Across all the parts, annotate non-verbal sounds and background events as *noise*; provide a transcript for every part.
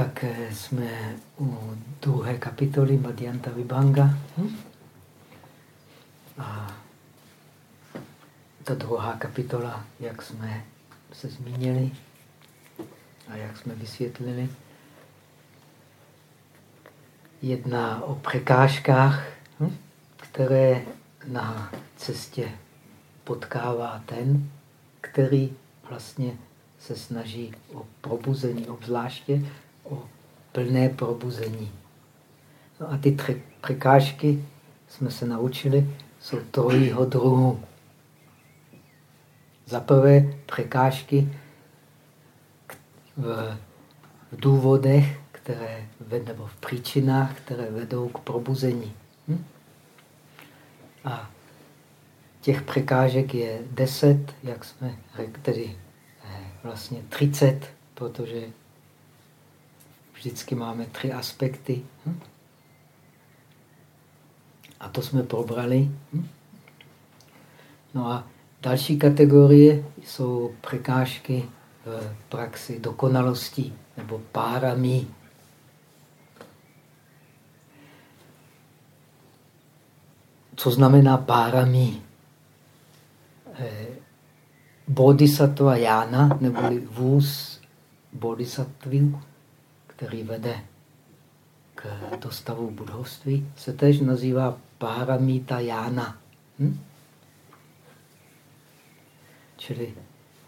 Tak eh, jsme u druhé kapitoly Madhyanta Vibhanga. Hm? A ta druhá kapitola, jak jsme se zmínili a jak jsme vysvětlili, jedná o překážkách, hm? které na cestě potkává ten, který vlastně se snaží o probuzení, obzvláště o plné probuzení. No a ty tři překážky jsme se naučili, jsou trojího druhu. Za prvé překážky v, v důvodech, které nebo v příčinách, které vedou k probuzení. Hm? A těch překážek je deset, jak jsme řekli, tedy eh, vlastně třicet, protože vždycky máme tři aspekty. Hm? A to jsme probrali. Hm? No a další kategorie jsou překážky v praxi dokonalosti nebo párami. Co znamená párami? Eh, bodhisattva Jana, neboli vůz bodhisattvů, který vede k dostavu budhovství, se tež nazývá Paramita Jana. Hm? Čili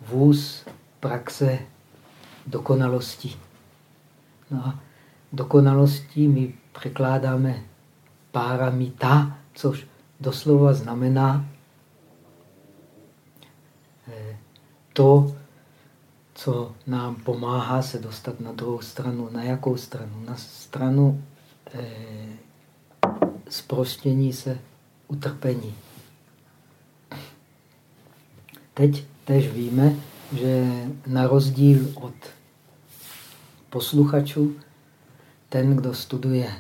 vůz praxe dokonalosti. No a dokonalostí my překládáme paramita, což doslova znamená eh, to, co nám pomáhá se dostat na druhou stranu. Na jakou stranu? Na stranu eh, zprostění se utrpení. Teď tež víme, že na rozdíl od posluchačů, ten, kdo studuje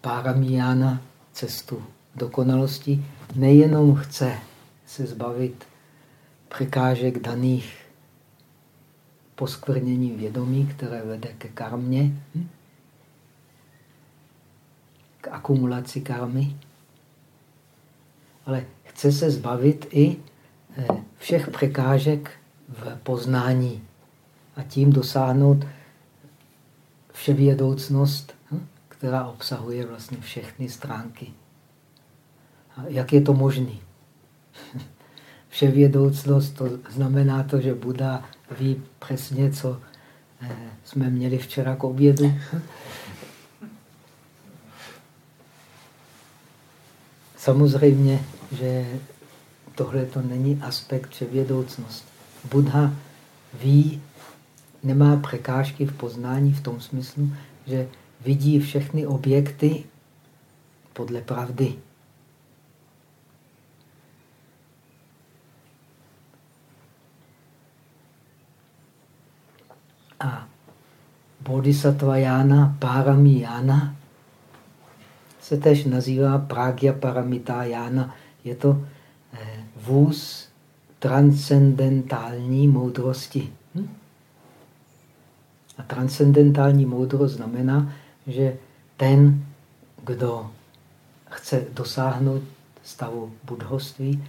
Paramiyana, cestu dokonalosti, nejenom chce se zbavit překážek daných poskvrnění vědomí, které vede ke karmě, hm? k akumulaci karmy, ale chce se zbavit i eh, všech překážek v poznání a tím dosáhnout vševědoucnost, hm? která obsahuje vlastně všechny stránky. A jak je to možné? *laughs* Vševědoucnost to znamená to, že Buda ví přesně, co eh, jsme měli včera k obědu. Samozřejmě, že tohle to není aspekt vševědoucnosti. Buddha ví, nemá překážky v poznání v tom smyslu, že vidí všechny objekty podle pravdy. A Bodhisattva Jana, Parami Jana se tež nazývá Pragya Paramita Jana. Je to eh, vůz transcendentální moudrosti. Hm? A transcendentální moudrost znamená, že ten, kdo chce dosáhnout stavu budhoství,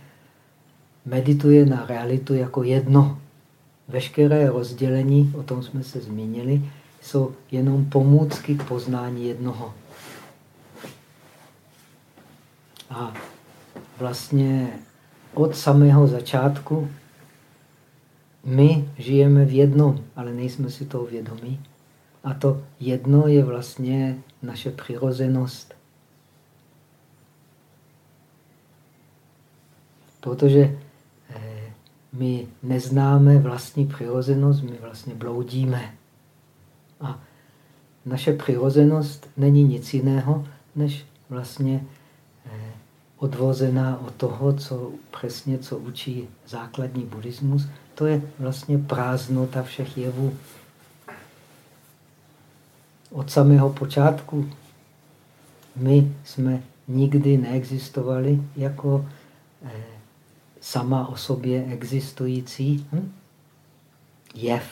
medituje na realitu jako jedno. Veškeré rozdělení, o tom jsme se zmínili, jsou jenom pomůcky k poznání jednoho. A vlastně od samého začátku my žijeme v jednom, ale nejsme si toho vědomí. A to jedno je vlastně naše přirozenost. Protože my neznáme vlastní přirozenost, my vlastně bloudíme. A naše přirozenost není nic jiného, než vlastně eh, odvozená od toho, co přesně, co učí základní buddhismus, to je vlastně prázdnota všech jevů. Od samého počátku my jsme nikdy neexistovali jako eh, sama o sobě existující hm? jev.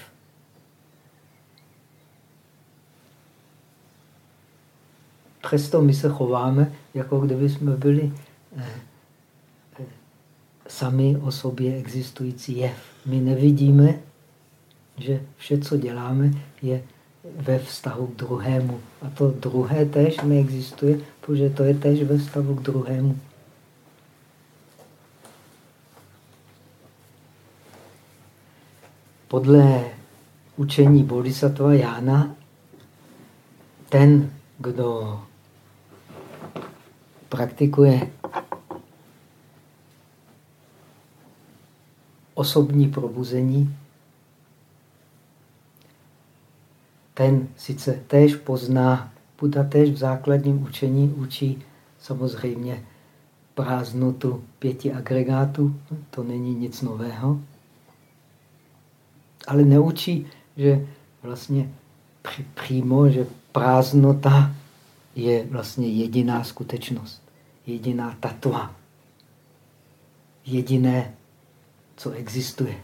Přesto my se chováme, jako kdyby jsme byli eh, eh, sami o sobě existující jev. My nevidíme, že vše, co děláme, je ve vztahu k druhému. A to druhé tež neexistuje, protože to je tež ve vztahu k druhému. Podle učení Bodhisattva Jana, ten, kdo praktikuje osobní probuzení, ten sice též pozná, Buddha též v základním učení učí samozřejmě prázdnotu pěti agregátů, to není nic nového, ale neučí, že vlastně přímo, že prázdnota je vlastně jediná skutečnost, jediná tatva, jediné, co existuje.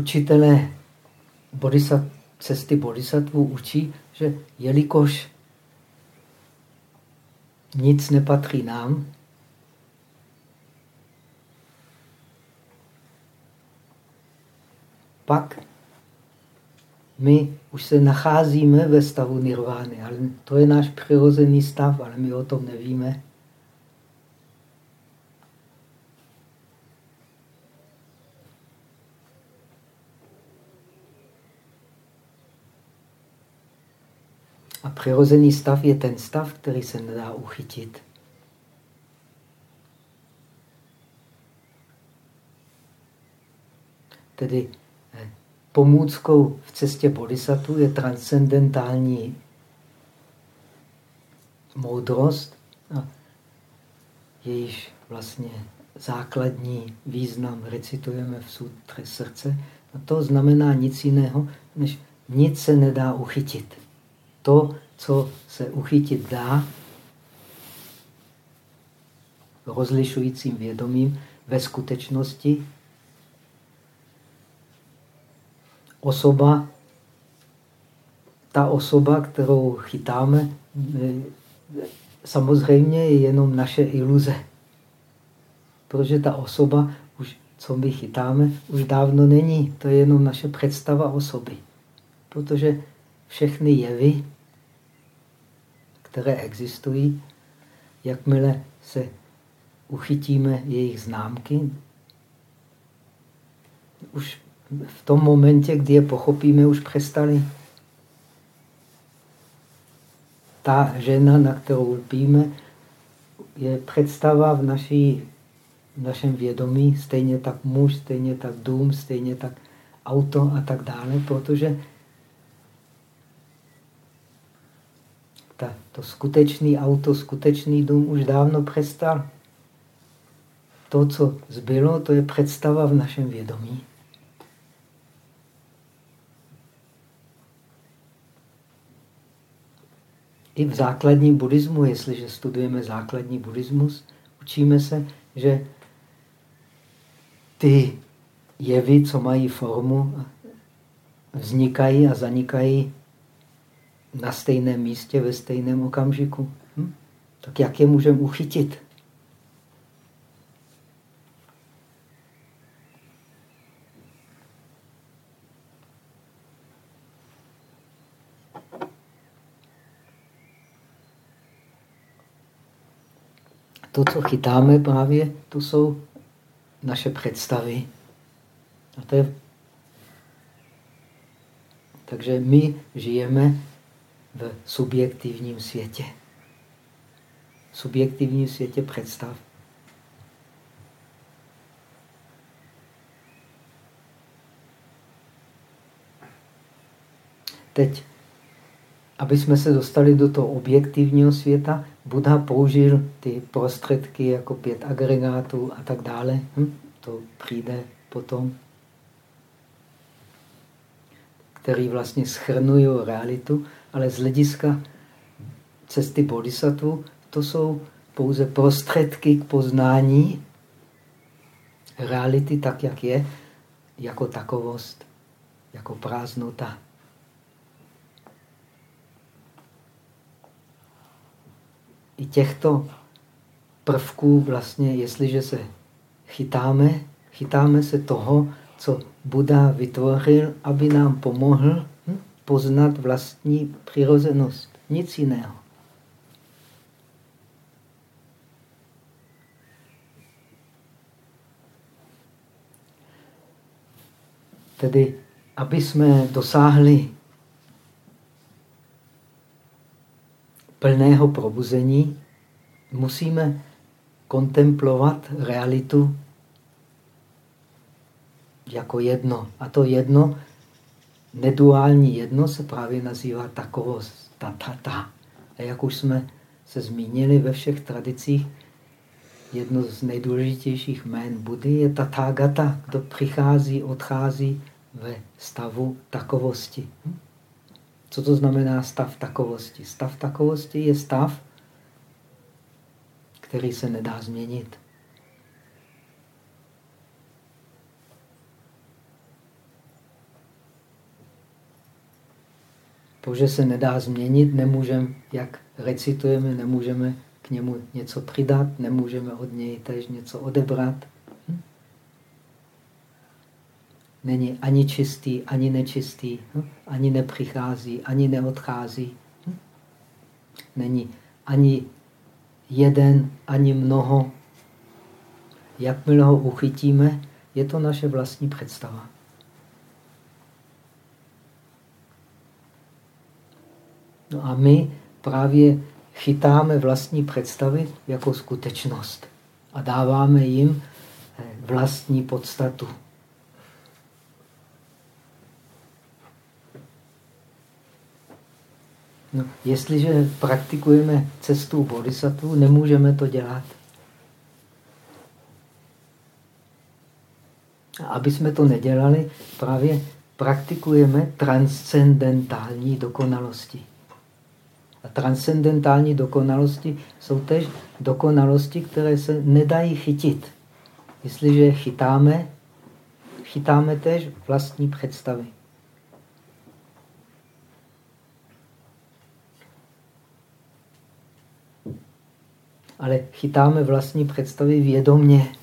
Učitelé bodhisat, cesty bodhisattvů učí, že jelikož nic nepatří nám, pak my už se nacházíme ve stavu nirvány, ale to je náš přirozený stav, ale my o tom nevíme. A přirozený stav je ten stav, který se nedá uchytit. Tedy eh, pomůckou v cestě bodhisattva je transcendentální moudrost, a jejíž vlastně základní význam recitujeme v sutře srdce. A to znamená nic jiného, než nic se nedá uchytit to, co se uchytit dá, rozlišujícím vědomím ve skutečnosti osoba, ta osoba, kterou chytáme, samozřejmě je jenom naše iluze. Protože ta osoba, už, co my chytáme, už dávno není. To je jenom naše představa osoby. Protože všechny jevy, které existují, jakmile se uchytíme jejich známky, už v tom momentě, kdy je pochopíme, už přestali. Ta žena, na kterou lpíme, je představa v, naší, v našem vědomí, stejně tak muž, stejně tak dům, stejně tak auto a tak dále, protože ta, to skutečný auto, skutečný dům už dávno přestal. To, co zbylo, to je představa v našem vědomí. I v základním buddhismu, jestliže studujeme základní buddhismus, učíme se, že ty jevy, co mají formu, vznikají a zanikají na stejném místě ve stejném okamžiku. Hm? Tak jak je můžeme uchytit? To, co chytáme právě, to jsou naše představy. A to je... Takže my žijeme v subjektivním světě. V subjektivním světě představ. Teď, aby jsme se dostali do toho objektivního světa, Buddha použil ty prostředky jako pět agregátů a tak dále. Hm? To přijde potom. který vlastně schrnují realitu, ale z hlediska cesty bodhisattva to jsou pouze prostředky k poznání reality tak, jak je, jako takovost, jako prázdnota. I těchto prvků vlastně, jestliže se chytáme, chytáme se toho, co Buddha vytvořil, aby nám pomohl poznat vlastní přirozenost. Nic jiného. Tedy, aby jsme dosáhli plného probuzení, musíme kontemplovat realitu jako jedno. A to jedno, neduální jedno, se právě nazývá takovost, tatata. A jak už jsme se zmínili ve všech tradicích, jedno z nejdůležitějších jmén Budy je Tathagata, kdo přichází, odchází ve stavu takovosti. Co to znamená stav takovosti? Stav takovosti je stav, který se nedá změnit. To, že se nedá změnit, nemůžeme, jak recitujeme, nemůžeme k němu něco přidat, nemůžeme od něj tež něco odebrat. Hm? Není ani čistý, ani nečistý, hm? ani nepřichází, ani neodchází. Hm? Není ani jeden, ani mnoho. Jakmile ho uchytíme, je to naše vlastní představa. No a my právě chytáme vlastní představy jako skutečnost a dáváme jim eh, vlastní podstatu. No, jestliže praktikujeme cestu bodhisattva, nemůžeme to dělat. Aby jsme to nedělali, právě praktikujeme transcendentální dokonalosti. A transcendentální dokonalosti jsou tež dokonalosti, které se nedají chytit. Jestliže je chytáme, chytáme tež vlastní představy. Ale chytáme vlastní představy vědomně.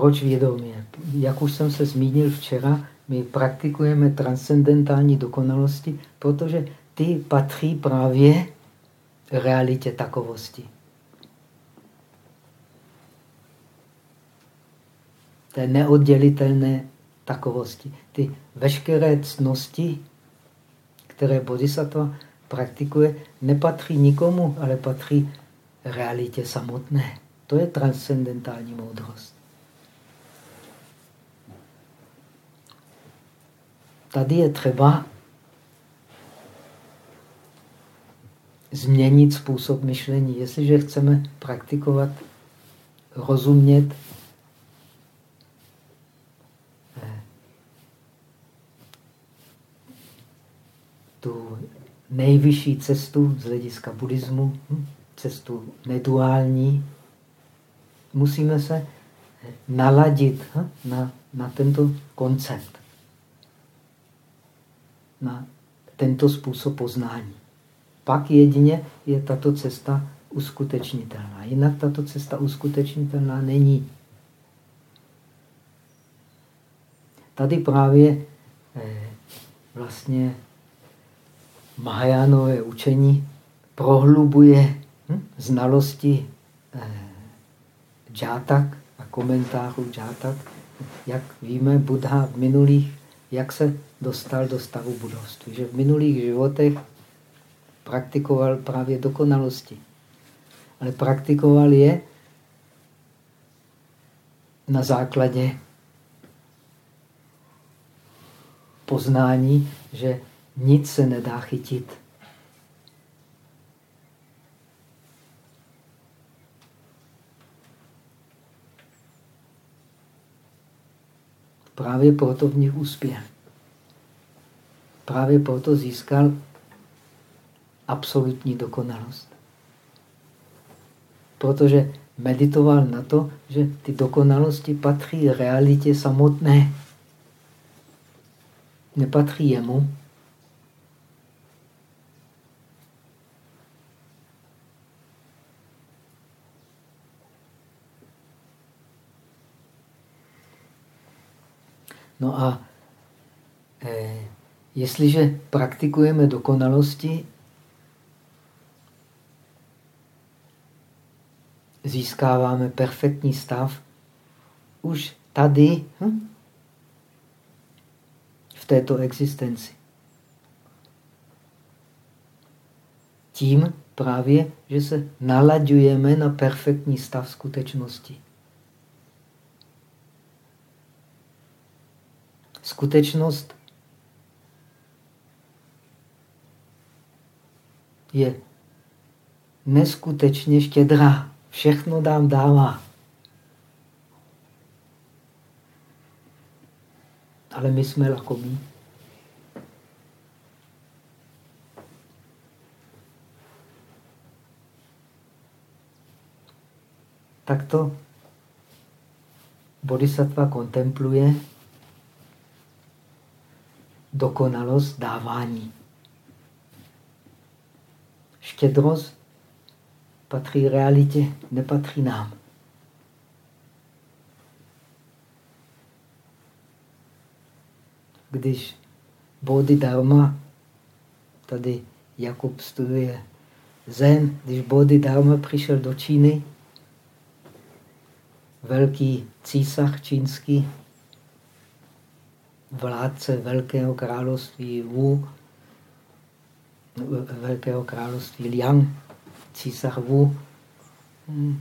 Proč vědomě? Jak už jsem se zmínil včera, my praktikujeme transcendentální dokonalosti, protože ty patří právě realitě takovosti. Té neoddělitelné takovosti. Ty veškeré cnosti, které bodhisattva praktikuje, nepatří nikomu, ale patří realitě samotné. To je transcendentální moudrost. Tady je třeba změnit způsob myšlení. Jestliže chceme praktikovat, rozumět eh, tu nejvyšší cestu z hlediska buddhismu, hm, cestu neduální, musíme se naladit hm, na, na tento koncept na tento způsob poznání. Pak jedině je tato cesta uskutečnitelná. Jinak tato cesta uskutečnitelná není. Tady právě eh, vlastně Mahajánové učení prohlubuje hm, znalosti eh, džátak a komentářů džátak. Jak víme, Buddha v minulých jak se dostal do stavu budovství. Že v minulých životech praktikoval právě dokonalosti. Ale praktikoval je na základě poznání, že nic se nedá chytit. Právě proto v nich uspěl. Právě proto získal absolutní dokonalost. Protože meditoval na to, že ty dokonalosti patří realitě samotné. Nepatří jemu. No a eh, jestliže praktikujeme dokonalosti, získáváme perfektní stav už tady, hm? v této existenci. Tím právě, že se nalaďujeme na perfektní stav skutečnosti. Skutečnost je neskutečně štědrá. Všechno dám dává. Ale my jsme lakomí. Takto bodhisattva kontempluje dokonalost dávání. Štědrost patří realitě, nepatří nám. Když Bodhidharma, tady Jakub studuje Zen, když Bodhidharma přišel do Číny, velký císař čínský, vládce Velkého království Wu, Velkého království Liang, císař Wu, hm,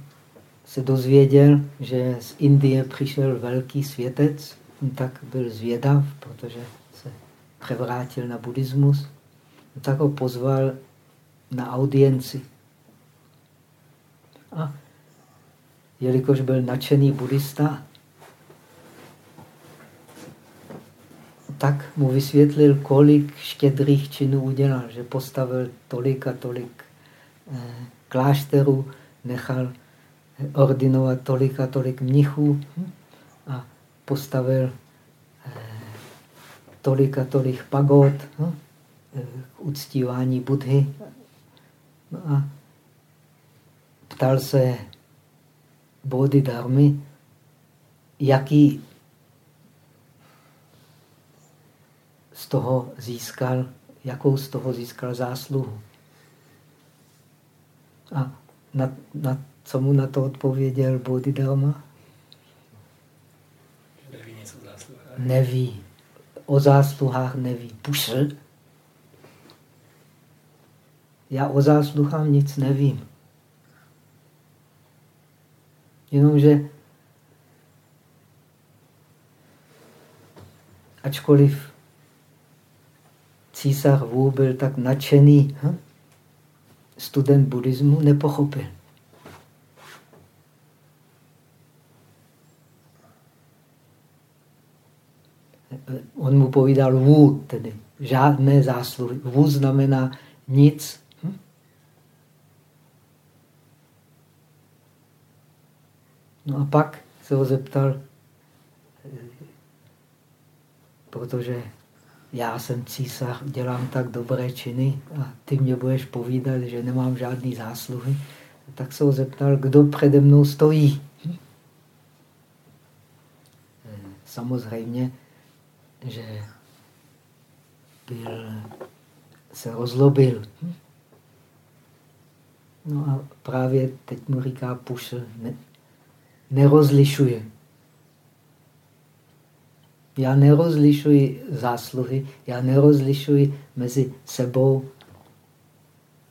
se dozvěděl, že z Indie přišel velký světec, tak byl zvědav, protože se převrátil na buddhismus, tak ho pozval na audienci. A jelikož byl nadšený buddhista, tak mu vysvětlil, kolik štědrých činů udělal, že postavil tolik a tolik eh, klášterů, nechal ordinovat tolik a tolik mnichů a postavil eh, tolik a tolik pagod eh, k uctívání Budhy. No a ptal se Bodhidharmy, jaký toho získal, jakou z toho získal zásluhu. A na, na, co mu na to odpověděl Bodhidharma? Neví něco o zásluhách. Neví. O zásluhách neví. Pušl. Já o zásluhách nic nevím. Jenomže ačkoliv císař Wu byl tak nadšený, hm? student buddhismu nepochopil. On mu povídal Wu, tedy žádné zásluhy. Wu znamená nic. Hm? No a pak se ho zeptal, protože já jsem císař, dělám tak dobré činy a ty mě budeš povídat, že nemám žádný zásluhy, tak se ho zeptal, kdo přede mnou stojí. Samozřejmě, že byl, se rozlobil. No a právě teď mu říká Pušl, ne, nerozlišuje. Já nerozlišuji zásluhy, já nerozlišuji mezi sebou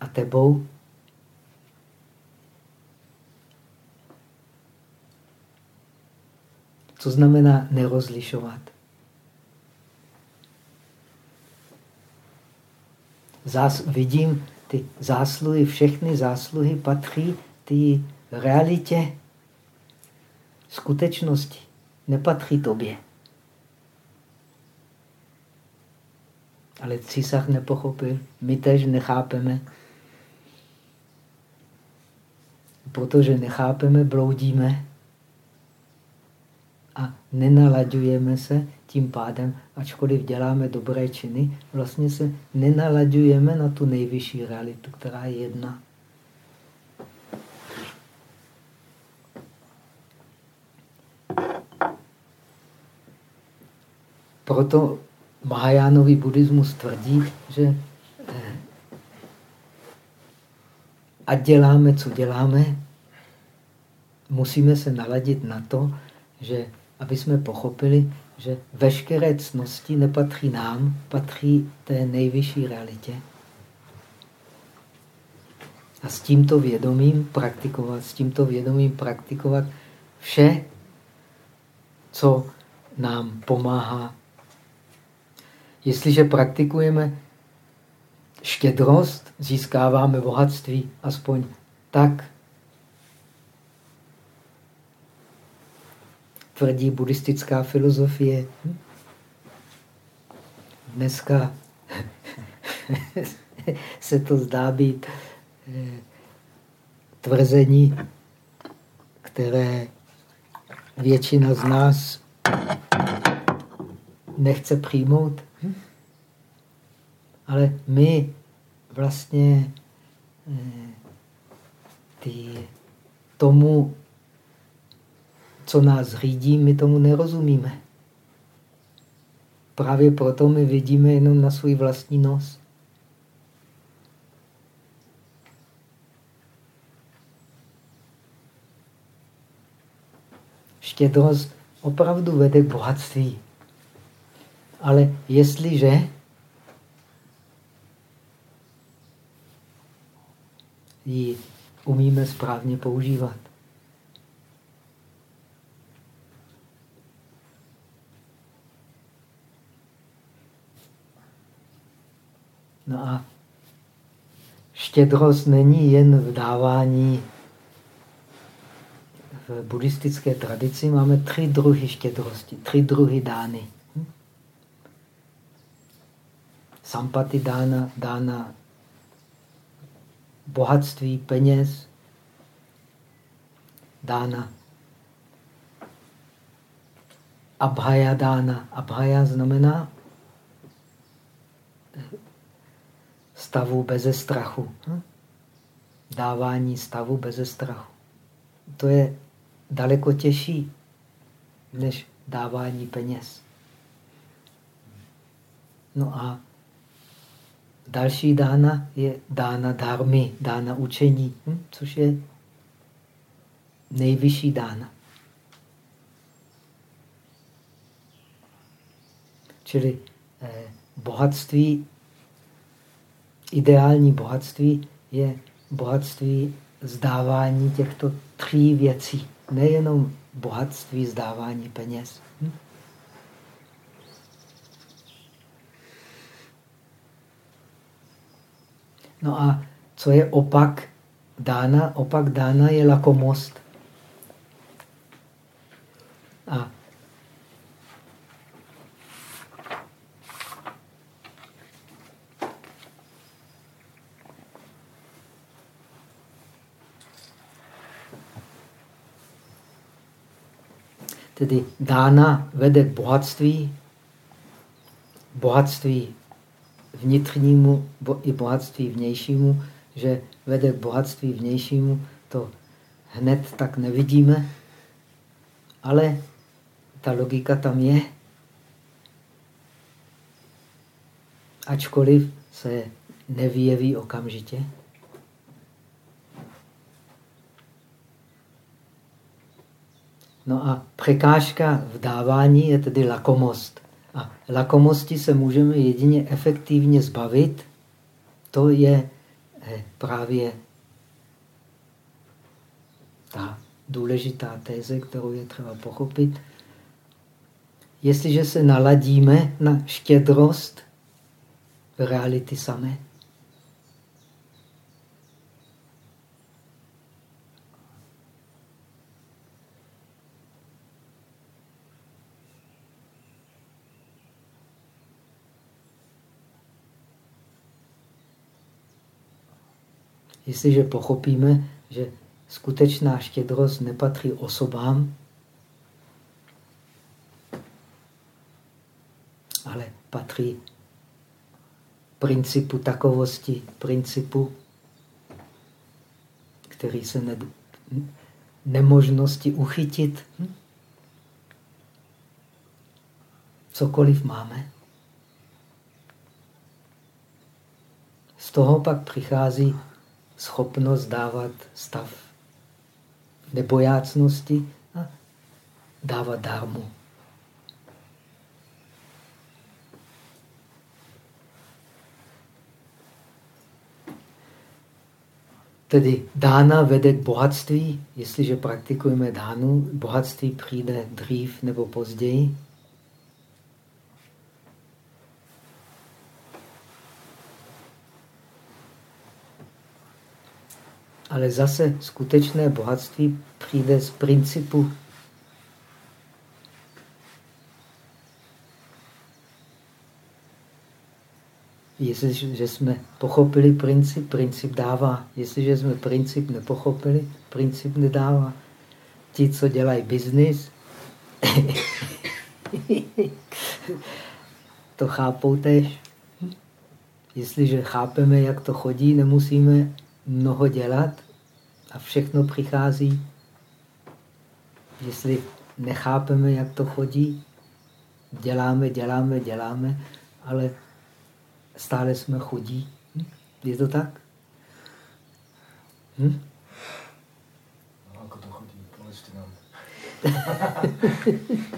a tebou. Co znamená nerozlišovat? Zás, vidím, ty zásluhy, všechny zásluhy patří ty realitě skutečnosti. Nepatří tobě. Ale císař nepochopil, my tež nechápeme. Protože nechápeme, bloudíme a nenalaďujeme se tím pádem, ačkoliv děláme dobré činy, vlastně se nenalaďujeme na tu nejvyšší realitu, která je jedna. Proto Mahajánový buddhismus tvrdí, že eh, ať děláme, co děláme, musíme se naladit na to, že aby jsme pochopili, že veškeré cnosti nepatří nám, patří té nejvyšší realitě. A s tímto vědomím praktikovat, s tímto vědomím praktikovat vše, co nám pomáhá. Jestliže praktikujeme štědrost, získáváme bohatství, aspoň tak tvrdí buddhistická filozofie. Dneska *laughs* se to zdá být eh, tvrzení, které většina z nás nechce přijmout. Ale my vlastně eh, ty, tomu co nás řídí, my tomu nerozumíme. Právě proto my vidíme jenom na svůj vlastní nos. Štědrost opravdu vede k bohatství. Ale jestliže ji umíme správně používat. No a štědrost není jen v dávání. V buddhistické tradici máme tři druhy štědrosti, tři druhy dány. Hm? Sampati dána, dána bohatství, peněz, dána abhaya dána. Abhaya znamená stavu beze strachu. Hm? Dávání stavu beze strachu. To je daleko těžší než dávání peněz. No a další dána je dána dármy, dána učení, hm? což je nejvyšší dána. Čili eh, bohatství ideální bohatství je bohatství zdávání těchto tří věcí. Nejenom bohatství zdávání peněz. Hm? No a co je opak dána? Opak dána je lakomost. A Tedy dána vede k bohatství, bohatství vnitřnímu i bohatství vnějšímu, že vede k bohatství vnějšímu, to hned tak nevidíme, ale ta logika tam je. Ačkoliv se nevyjeví okamžitě. No a překážka v dávání je tedy lakomost. A lakomosti se můžeme jedině efektivně zbavit. To je eh, právě ta důležitá téze, kterou je třeba pochopit. Jestliže se naladíme na štědrost reality samé, Jestliže pochopíme, že skutečná štědrost nepatří osobám, ale patří principu takovosti, principu, který se ne, nemožnosti uchytit. Hm? Cokoliv máme. Z toho pak přichází schopnost dávat stav nebojácnosti a dávat dármu. Tedy dána vede k bohatství. Jestliže praktikujeme dánu, bohatství přijde dřív nebo později. Ale zase skutečné bohatství přijde z principu Jestliže jsme pochopili princip, princip dává. Jestliže jsme princip nepochopili, princip nedává. Ti, co dělají biznis, to chápou tež. Jestliže chápeme, jak to chodí, nemusíme mnoho dělat a všechno přichází. Jestli nechápeme, jak to chodí, děláme, děláme, děláme, ale stále jsme chudí. Je to tak? Hm? No, jako to chodí, nám. *laughs*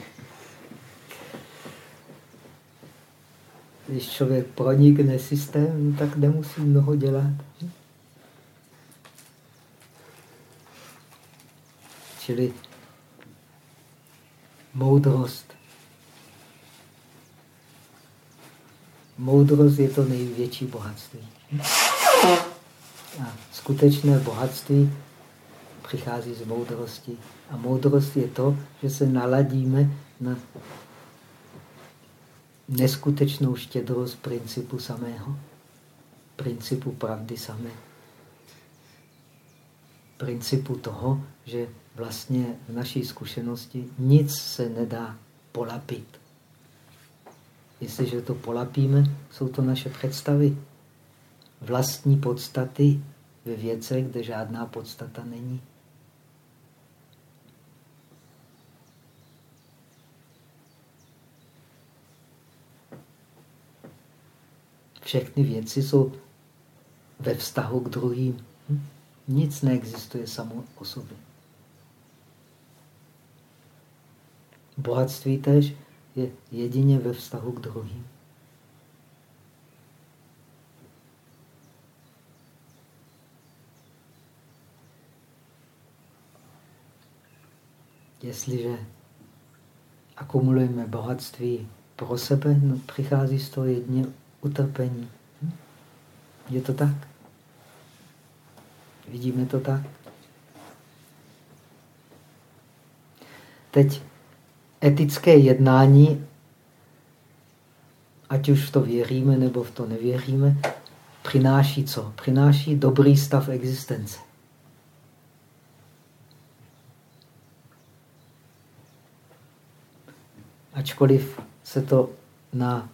Když člověk pronikne systém, tak nemusí mnoho dělat. Hm? Čili moudrost Moudrost je to největší bohatství. A skutečné bohatství přichází z moudrosti. A moudrost je to, že se naladíme na neskutečnou štědrost principu samého, principu pravdy samé. Principu toho, že vlastně v naší zkušenosti nic se nedá polapit. Jestliže to polapíme, jsou to naše představy. Vlastní podstaty ve věcech, kde žádná podstata není. Všechny věci jsou ve vztahu k druhým. Hm? Nic neexistuje samo o sobě. Bohatství tež je jedině ve vztahu k druhým. Jestliže akumulujeme bohatství pro sebe, no, přichází z toho jedně utrpení. Hm? Je to tak? Vidíme to tak? Teď etické jednání, ať už v to věříme nebo v to nevěříme, přináší co? Přináší dobrý stav existence. Ačkoliv se to na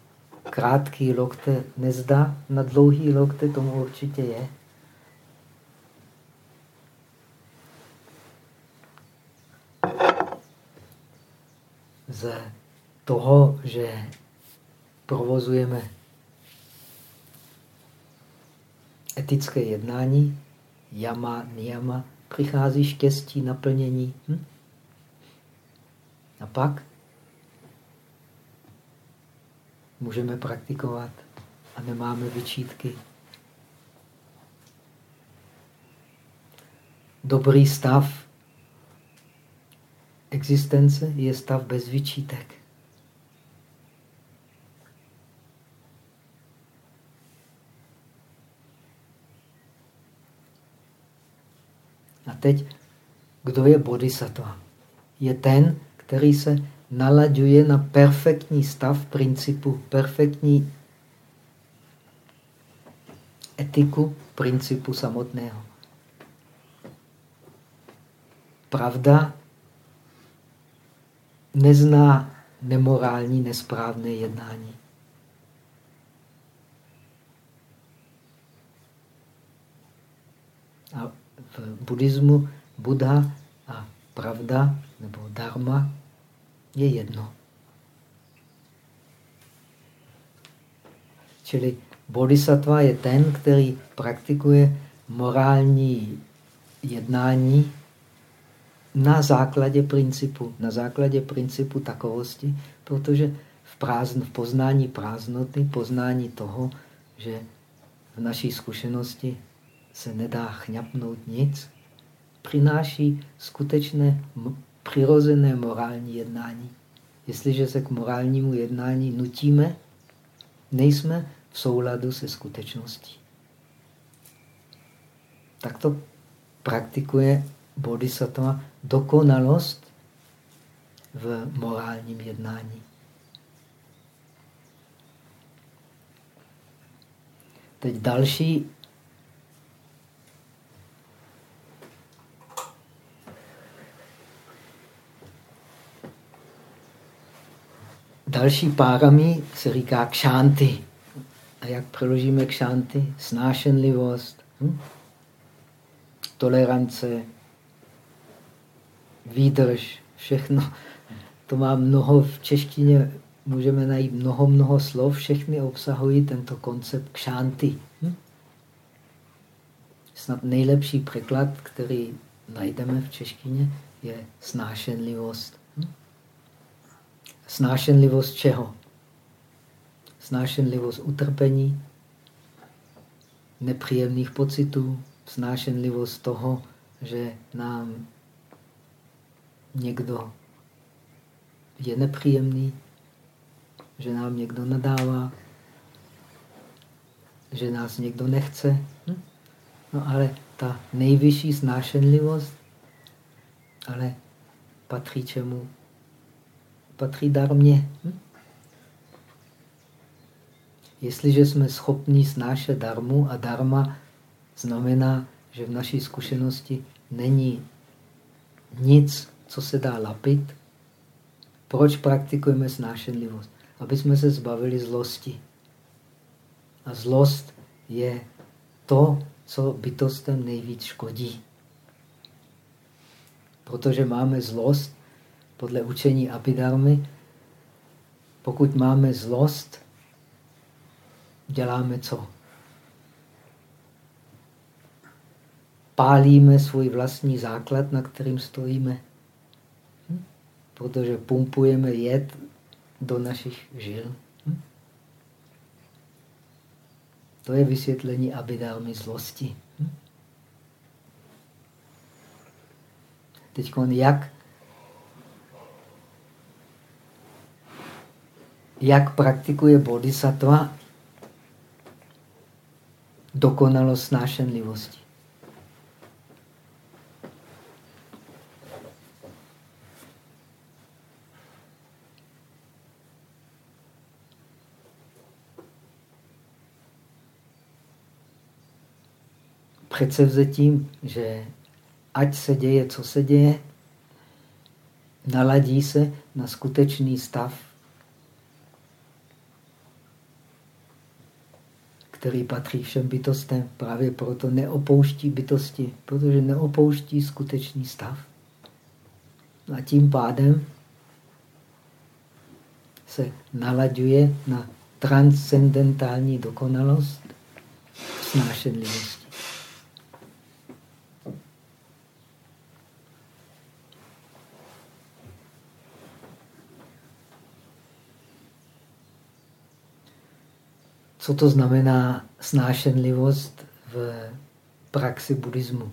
krátký lokte nezdá, na dlouhý lokte tomu určitě je. Z toho, že provozujeme etické jednání, jama, niyama, přichází štěstí, naplnění. Hm? A pak můžeme praktikovat a nemáme vyčítky. Dobrý stav existence je stav bez vyčítek. A teď, kdo je bodhisattva? Je ten, který se nalaďuje na perfektní stav principu, perfektní etiku principu samotného. Pravda nezná nemorální, nesprávné jednání. A v buddhismu Buddha a pravda nebo dharma je jedno. Čili bodhisattva je ten, který praktikuje morální jednání na základě principu, na základě principu takovosti, protože v, prázdn, v poznání prázdnoty, poznání toho, že v naší zkušenosti se nedá chňapnout nic, přináší skutečné přirozené morální jednání. Jestliže se k morálnímu jednání nutíme, nejsme v souladu se skutečností. Tak to praktikuje bodhisattva dokonalost v morálním jednání. Teď další Další párami se říká kšanty. A jak přeložíme kšanty? Snášenlivost, hm? tolerance, výdrž, všechno. To má mnoho v češtině, můžeme najít mnoho, mnoho slov, všechny obsahují tento koncept kšanty. Hm? Snad nejlepší překlad, který najdeme v češtině, je snášenlivost. Hm? Snášenlivost čeho? Snášenlivost utrpení, nepříjemných pocitů, snášenlivost toho, že nám někdo je nepříjemný, že nám někdo nadává, že nás někdo nechce. Hm? No ale ta nejvyšší snášenlivost, ale patří čemu? Patří darmě. Hm? Jestliže jsme schopni snášet darmu a darma znamená, že v naší zkušenosti není nic, co se dá lapit. Proč praktikujeme snášenlivost? Aby jsme se zbavili zlosti. A zlost je to, co bytostem nejvíc škodí. Protože máme zlost, podle učení Abidarmy, pokud máme zlost, děláme co? Pálíme svůj vlastní základ, na kterým stojíme. Protože pumpujeme jed do našich žil. Hm? To je vysvětlení abidámy zlosti. Hm? Teď jak, jak praktikuje bodhisattva dokonalost snášenlivosti. Předsevzetím, že ať se děje, co se děje, naladí se na skutečný stav, který patří všem bytostem. Právě proto neopouští bytosti, protože neopouští skutečný stav. A tím pádem se nalaďuje na transcendentální dokonalost snášenlivosti. Co to znamená snášenlivost v praxi buddhismu.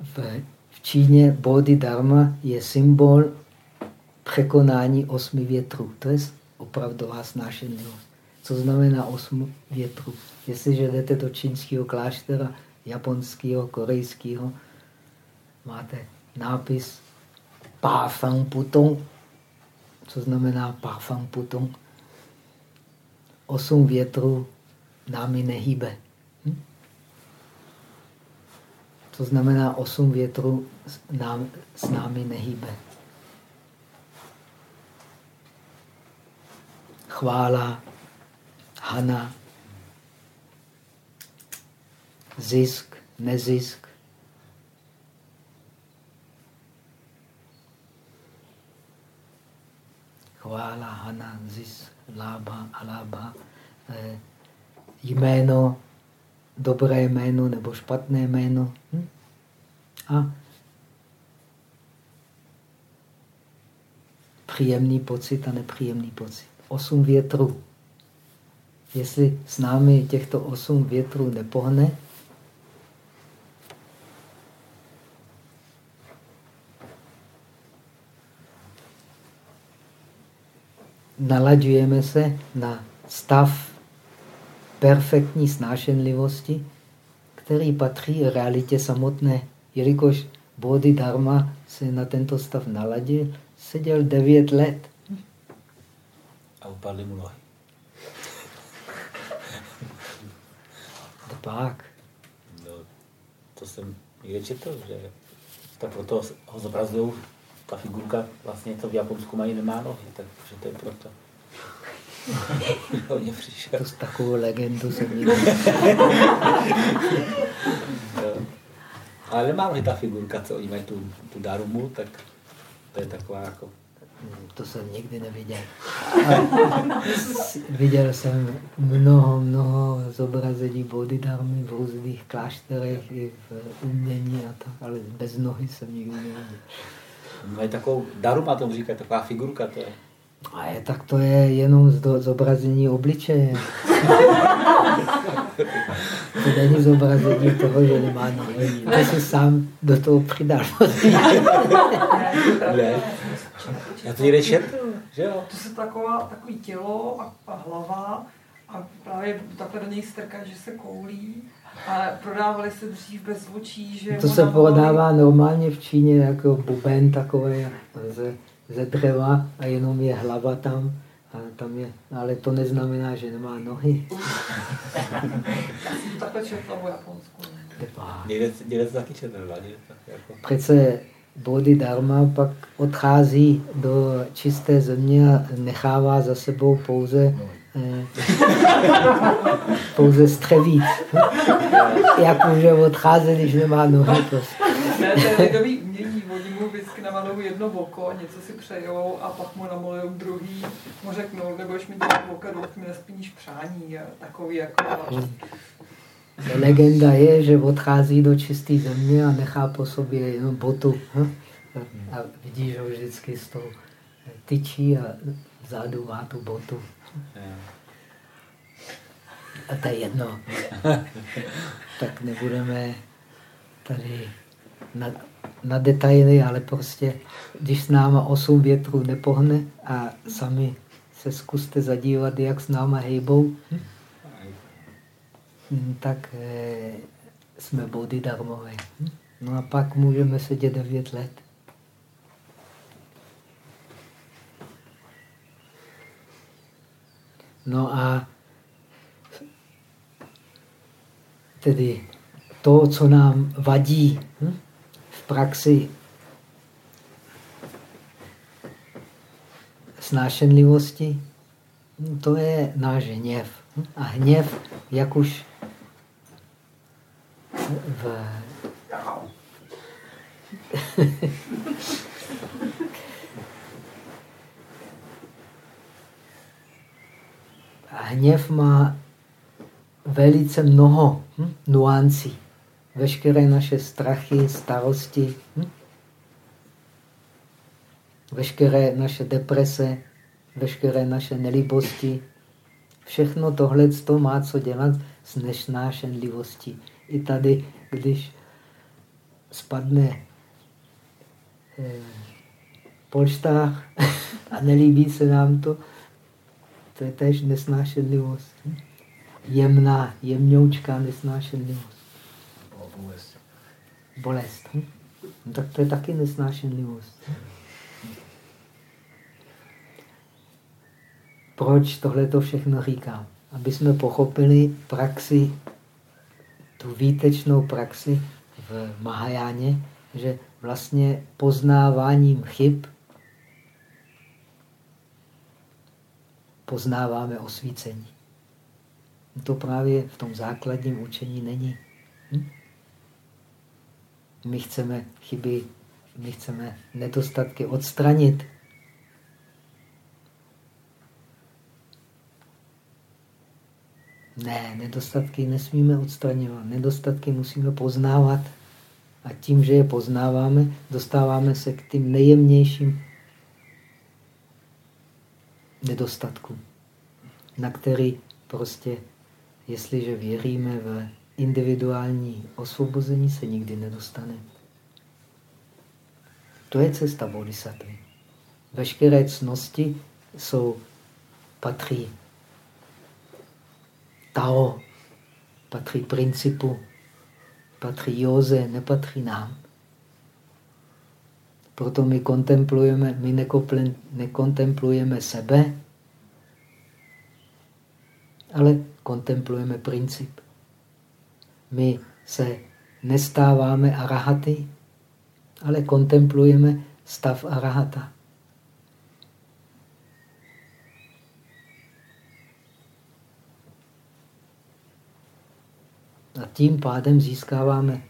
V, Číně Bodhidharma je symbol překonání osmi větrů. To je opravdová snášenlivost. Co znamená osm větrů? Jestliže jdete do čínského kláštera, japonského, korejského, máte nápis Pá Fang Putong, Co znamená parfum putung? Osm větrů námi nehýbe. Hm? Co znamená osm větrů nám, s námi nehýbe? Chvála, hana, zisk, nezisk, chvála, hana, zisk, lába, alába, eh, jméno, dobré jméno nebo špatné jméno. Hm? A příjemný pocit a nepříjemný pocit. Osm větrů. Jestli s námi těchto osm větrů nepohne, nalaďujeme se na stav perfektní snášenlivosti, který patří realitě samotné. Jelikož Bodhidharma se na tento stav naladil, seděl devět let. A upadly mu nohy. Pak. No, to jsem někde četl, že tak proto ho zobrazují ta figurka vlastně, co v Japonsku mají, nemá nohy, takže to je proto. *laughs* *laughs* Hodně přišel. To s takovou legendu jsem nikdy... *laughs* Ale nemá nohy ta figurka, co oni mají tu, tu darumu, tak to je taková jako... To jsem nikdy neviděl. A viděl jsem mnoho, mnoho zobrazení Bodhidharmy v různých klášterech i v umění a tak, ale bez nohy jsem nikdy neviděl. Mají takovou daruma, tomu říkají, taková figurka to je. A je, tak to je jenom zobrazení obličeje. *laughs* to není zobrazení toho, že nemá nohy. To si sám do toho přidal. *laughs* ne. Já to někde četl, že jo? To se taková, takový tělo a, a hlava a právě takhle do něj strká, že se koulí. A prodávali se dřív bez očí, že... To se prodává normálně v Číně jako buben takový ze, ze dřeva a jenom je hlava tam. A tam je, ale to neznamená, že nemá nohy. *laughs* Já jsem to takhle četla v Japonsku. Někde, taky četl, jako... Přece Bodhidharma pak odchází do čisté země a nechává za sebou pouze eh, pouze střevíc. *laughs* Jak může odcházet, když nemá nohy? Prostě. Ne, to je lidový umění. Oni mu vždycky namalují jedno oko, něco si přejou a pak mu namalují druhý. Mu řeknou, nebudeš mi dělat oka, dokud mi nespíníš přání. A takový jako... Legenda je, že odchází do čisté země a nechá po sobě jenom botu. Hm? A vidíš ho vždycky s tou tyčí a vzadu má tu botu. A to je jedno. *laughs* tak nebudeme tady na, na detaily, ale prostě, když s náma osm větrů nepohne a sami se zkuste zadívat, jak s náma hejbou, hm? tak eh, jsme bodhidharmové. Hm? No a pak můžeme sedět devět let. No a tedy to, co nám vadí hm, v praxi snášenlivosti, to je náš hněv. A hněv, jak už v *laughs* hněv má velice mnoho hm, nuancí. Veškeré naše strachy, starosti, hm? veškeré naše deprese, veškeré naše nelíbosti. Všechno tohle má co dělat s nesnášenlivostí. I tady, když spadne eh, polštář *laughs* a nelíbí se nám to, to je tež nesnášenlivost. Jemná, jemňoučká nesnášenlivost. Bolest. Bolest. No, tak to je taky nesnášenlivost. Proč tohle to všechno říkám? Aby jsme pochopili praxi, tu výtečnou praxi v Mahajáně, že vlastně poznáváním chyb poznáváme osvícení. To právě v tom základním učení není. Hm? My chceme chyby, my chceme nedostatky odstranit. Ne, nedostatky nesmíme odstraňovat. Nedostatky musíme poznávat. A tím, že je poznáváme, dostáváme se k tím nejjemnějším nedostatkům, na který prostě, jestliže věříme v individuální osvobození, se nikdy nedostane. To je cesta bodhisattva. Veškeré cnosti jsou, patří Tao, patří principu, patří józe, nepatří nám. Proto my kontemplujeme, my nekontemplujeme sebe, ale kontemplujeme princip. My se nestáváme arahaty, ale kontemplujeme stav arahata. A tím pádem získáváme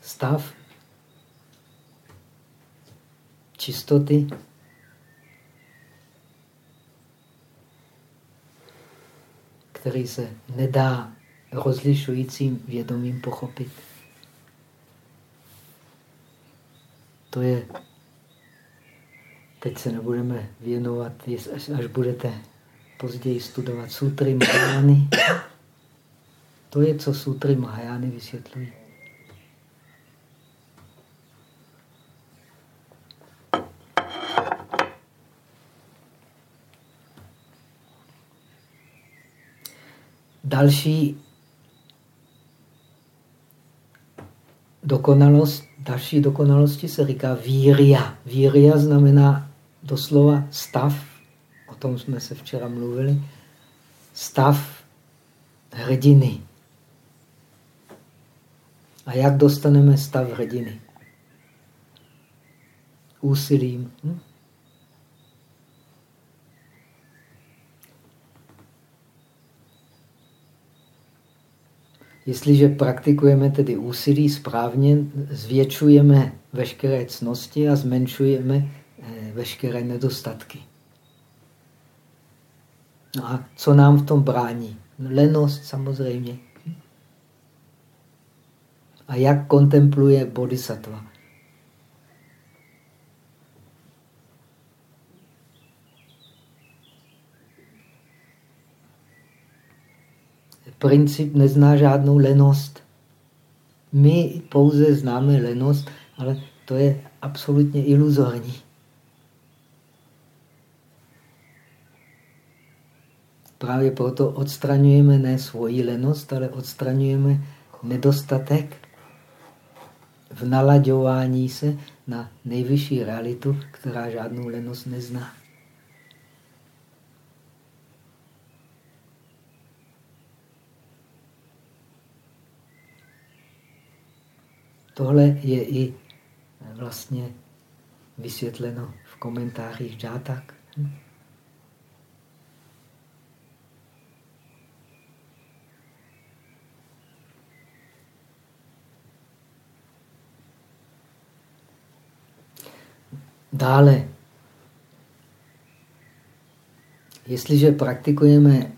stav čistoty, který se nedá rozlišujícím vědomím pochopit. To je, teď se nebudeme věnovat, až, až budete později studovat sutry Mahajány. To je, co sutry Mahajány vysvětlují. Další dokonalost, další dokonalosti se říká víria. Víria znamená doslova stav, o tom jsme se včera mluvili, stav hrdiny. A jak dostaneme stav hrdiny? Úsilím. Hm? Jestliže praktikujeme tedy úsilí správně, zvětšujeme veškeré cnosti a zmenšujeme eh, veškeré nedostatky. No a co nám v tom brání? Lenost samozřejmě. A jak kontempluje bodhisattva? Princip nezná žádnou lenost. My pouze známe lenost, ale to je absolutně iluzorní. Právě proto odstraňujeme ne svoji lenost, ale odstraňujeme nedostatek v nalaďování se na nejvyšší realitu, která žádnou lenost nezná. Tohle je i vlastně vysvětleno v komentářích Džátak. Dále, jestliže praktikujeme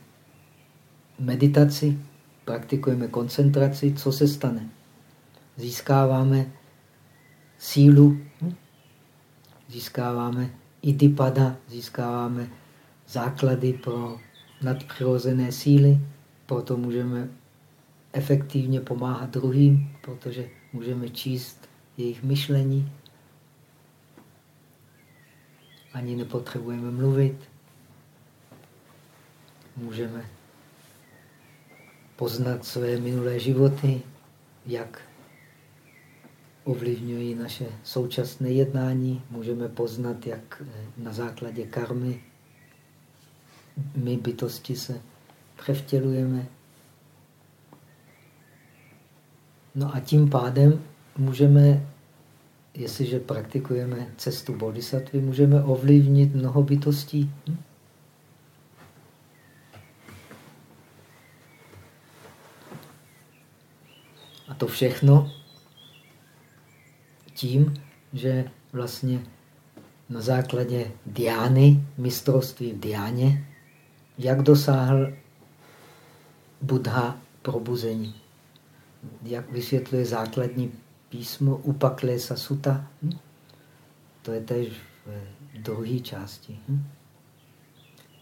meditaci, praktikujeme koncentraci, co se stane? Získáváme sílu, získáváme idipada, získáváme základy pro nadpřirozené síly, proto můžeme efektivně pomáhat druhým, protože můžeme číst jejich myšlení. Ani nepotřebujeme mluvit. Můžeme poznat své minulé životy, jak ovlivňují naše současné jednání. Můžeme poznat, jak eh, na základě karmy my bytosti se převtělujeme. No a tím pádem můžeme, jestliže praktikujeme cestu bodhisattva, můžeme ovlivnit mnoho bytostí. Hm? A to všechno tím, že vlastně na základě diány, mistrovství v diáně, jak dosáhl Buddha probuzení. Jak vysvětluje základní písmo Upakle Sasuta. Hm? To je tež v druhé části. Hm?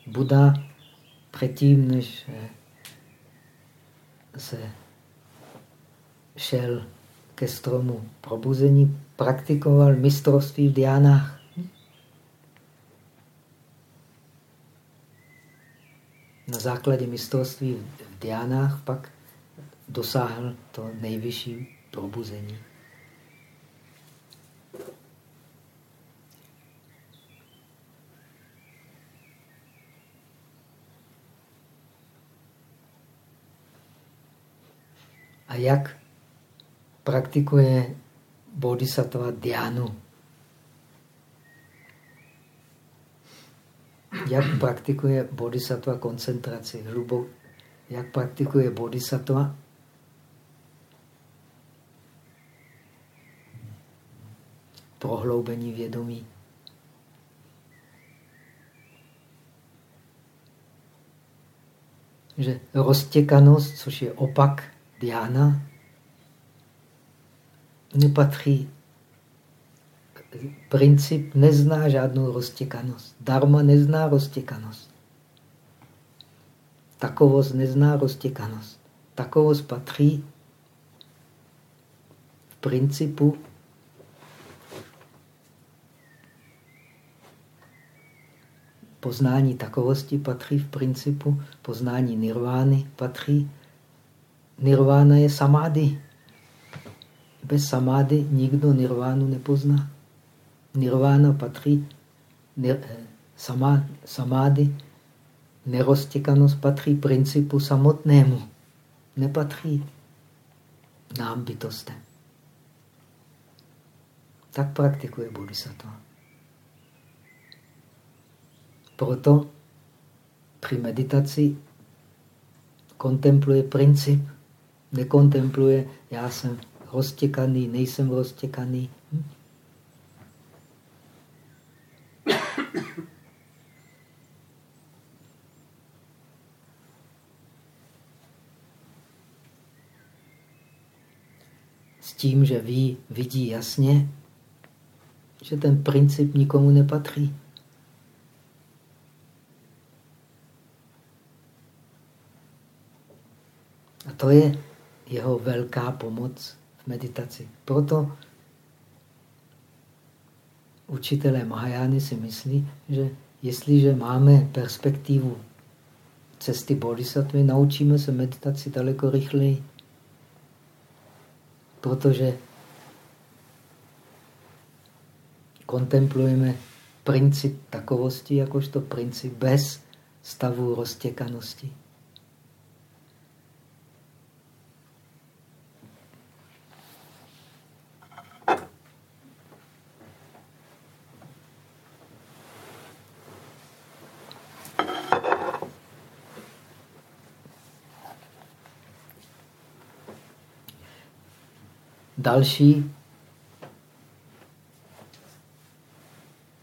Buddha předtím, než se šel ke stromu probuzení, praktikoval mistrovství v diánách. Na základě mistrovství v diánách pak dosáhl to nejvyšší probuzení. A jak praktikuje bodhisattva diánu. Jak praktikuje bodhisattva koncentraci, hlubok, jak praktikuje bodhisattva prohloubení vědomí. Že roztěkanost, což je opak diána, nepatří. Princip nezná žádnou roztěkanost. Dharma nezná roztěkanost. Takovost nezná roztěkanost. Takovost patří v principu poznání takovosti patří v principu, poznání nirvány patří. Nirvána je samády. Bez samády nikdo nirvánu nepozná. Nirvána patří nir, eh, samá, samády, neroztěkanost patří principu samotnému. Nepatří nám bytostem. Tak praktikuje bodhisattva. Proto při meditaci kontempluje princip, nekontempluje, já jsem roztěkaný, nejsem roztěkaný. Hm? S tím, že ví, vidí jasně, že ten princip nikomu nepatří. A to je jeho velká pomoc meditaci. Proto učitelé Mahajány si myslí, že jestliže máme perspektivu cesty bodhisattva, naučíme se meditaci daleko rychleji. Protože kontemplujeme princip takovosti jakožto princip bez stavu roztěkanosti. Další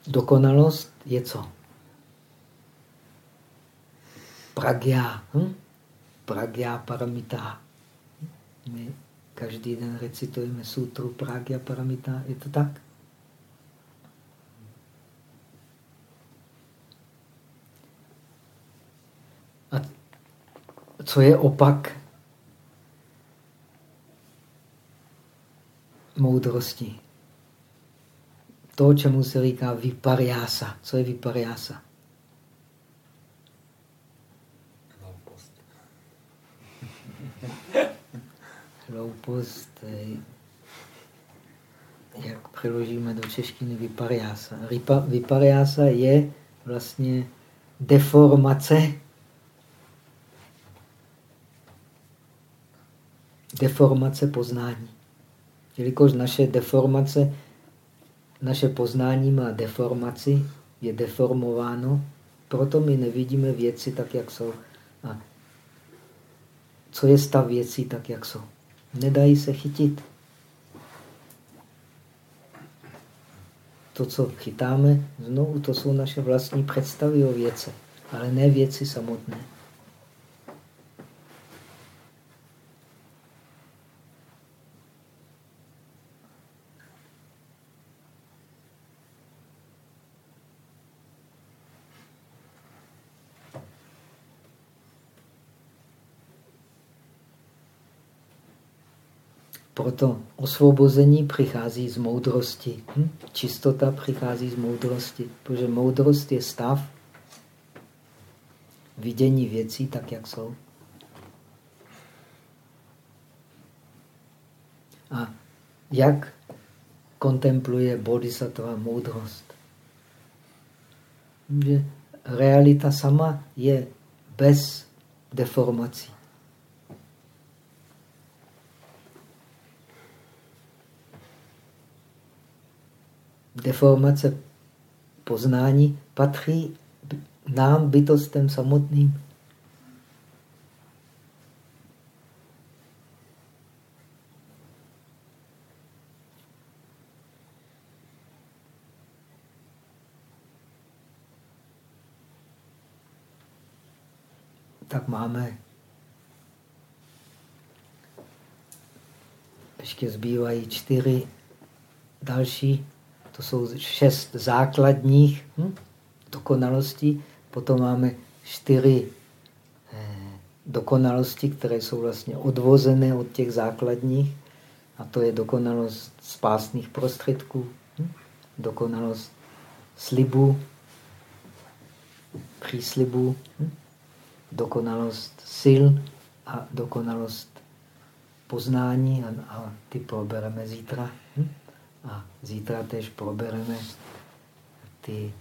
dokonalost je co? Pragya. Hm? Pragya paramita. My každý den recitujeme sutru Pragya paramita. Je to tak? A co je opak moudrosti. To, čemu se říká vypariása. Co je vypariása? Hloupost. Hloupost, jak přeložíme do češtiny vypariása. Vypariása je vlastně deformace deformace poznání. Jelikož naše deformace, naše poznání má deformaci, je deformováno, proto my nevidíme věci tak, jak jsou. A co je stav věcí tak, jak jsou? Nedají se chytit. To, co chytáme, znovu, to jsou naše vlastní představy o věce, ale ne věci samotné. Proto osvobození přichází z moudrosti. Hm? Čistota přichází z moudrosti, protože moudrost je stav vidění věcí tak, jak jsou. A jak kontempluje bodhisattva moudrost? Že realita sama je bez deformací. Deformace poznání patří nám, bytostem samotným. Tak máme ještě zbývají čtyři další to jsou šest základních hm, dokonalostí. Potom máme čtyři eh, dokonalosti, které jsou vlastně odvozené od těch základních. A to je dokonalost spásných prostředků, hm, dokonalost slibů, příslibů, hm, dokonalost sil a dokonalost poznání a, a ty probereme zítra. A zítra tež probereme ty,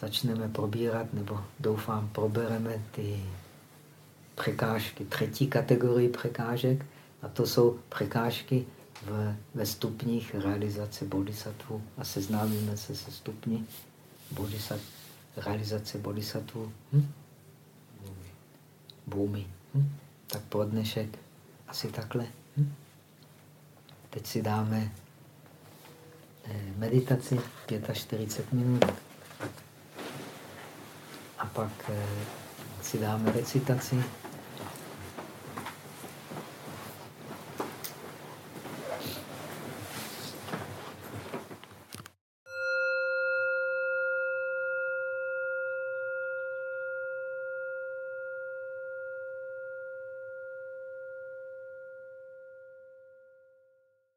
začneme probírat, nebo doufám, probereme ty překážky, třetí kategorii překážek, a to jsou překážky v, ve stupních realizace bodhisattva. A seznámíme se se stupni bodhisat, realizace bodhisattva. Hm? Bůmy. Hm? Tak pro dnešek asi takhle. Hm? Teď si dáme meditaci 45 minut. A pak eh, si dáme recitaci